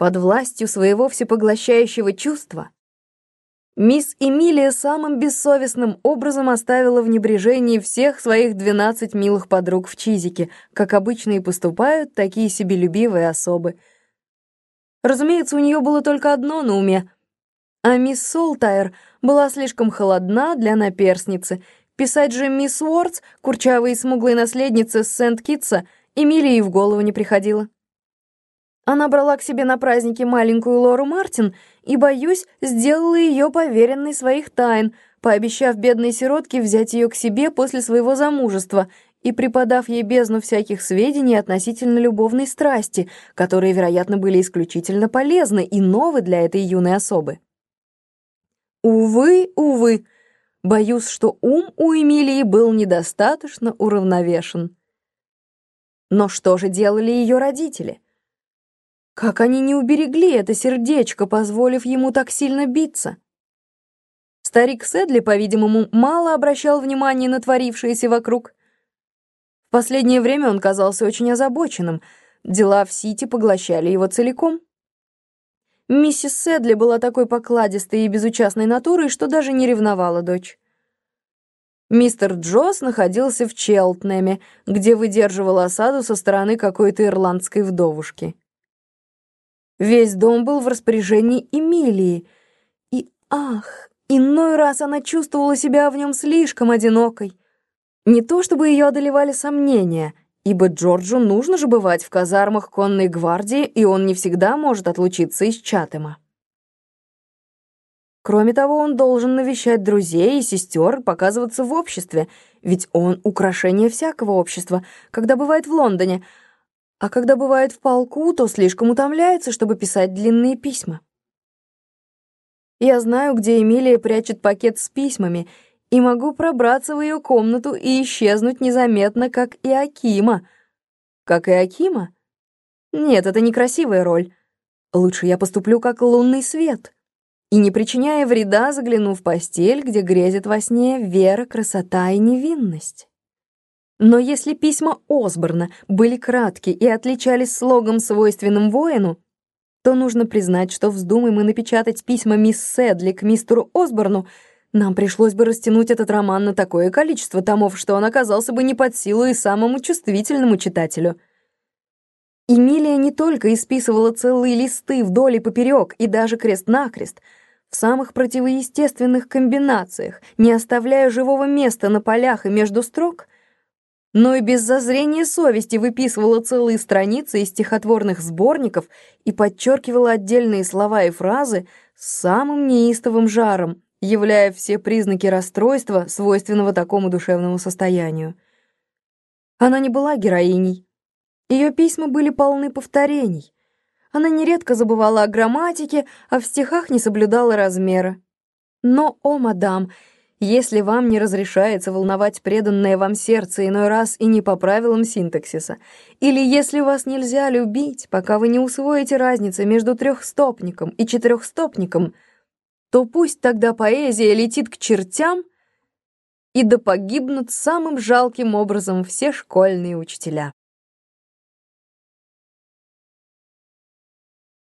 под властью своего всепоглощающего чувства, мисс Эмилия самым бессовестным образом оставила в небрежении всех своих двенадцать милых подруг в Чизике, как обычно и поступают такие себелюбивые особы. Разумеется, у нее было только одно на уме, а мисс Солтайр была слишком холодна для наперсницы. Писать же мисс Уортс, курчавой и смуглой наследнице Сент-Китса, Эмилии в голову не приходило. Она брала к себе на праздники маленькую Лору Мартин и, боюсь, сделала ее поверенной своих тайн, пообещав бедной сиротке взять ее к себе после своего замужества и преподав ей бездну всяких сведений относительно любовной страсти, которые, вероятно, были исключительно полезны и новы для этой юной особы. Увы, увы, боюсь, что ум у Эмилии был недостаточно уравновешен. Но что же делали ее родители? Как они не уберегли это сердечко, позволив ему так сильно биться? Старик Сэдли, по-видимому, мало обращал внимания на творившееся вокруг. В последнее время он казался очень озабоченным. Дела в Сити поглощали его целиком. Миссис Сэдли была такой покладистой и безучастной натурой, что даже не ревновала дочь. Мистер Джосс находился в Челтнеме, где выдерживал осаду со стороны какой-то ирландской вдовушки. Весь дом был в распоряжении Эмилии. И, ах, иной раз она чувствовала себя в нем слишком одинокой. Не то чтобы ее одолевали сомнения, ибо Джорджу нужно же бывать в казармах конной гвардии, и он не всегда может отлучиться из Чатема. Кроме того, он должен навещать друзей и сестер, показываться в обществе, ведь он украшение всякого общества, когда бывает в Лондоне — а когда бывает в полку, то слишком утомляется, чтобы писать длинные письма. Я знаю, где Эмилия прячет пакет с письмами, и могу пробраться в ее комнату и исчезнуть незаметно, как и Акима. Как и Акима? Нет, это некрасивая роль. Лучше я поступлю как лунный свет. И не причиняя вреда, загляну в постель, где грезит во сне вера, красота и невинность. Но если письма Осборна были кратки и отличались слогом, свойственным воину, то нужно признать, что вздумай мы напечатать письма мисс Сэдли к мистеру Осборну, нам пришлось бы растянуть этот роман на такое количество томов, что он оказался бы не под силу и самому чувствительному читателю. Эмилия не только исписывала целые листы вдоль и поперек и даже крест-накрест, в самых противоестественных комбинациях, не оставляя живого места на полях и между строк — но и без зазрения совести выписывала целые страницы из стихотворных сборников и подчеркивала отдельные слова и фразы с самым неистовым жаром, являя все признаки расстройства, свойственного такому душевному состоянию. Она не была героиней. Ее письма были полны повторений. Она нередко забывала о грамматике, а в стихах не соблюдала размера. Но, о, мадам, если вам не разрешается волновать преданное вам сердце иной раз и не по правилам синтаксиса, или если вас нельзя любить, пока вы не усвоите разницу между трехстопником и четырехстопником, то пусть тогда поэзия летит к чертям, и да погибнут самым жалким образом все школьные учителя.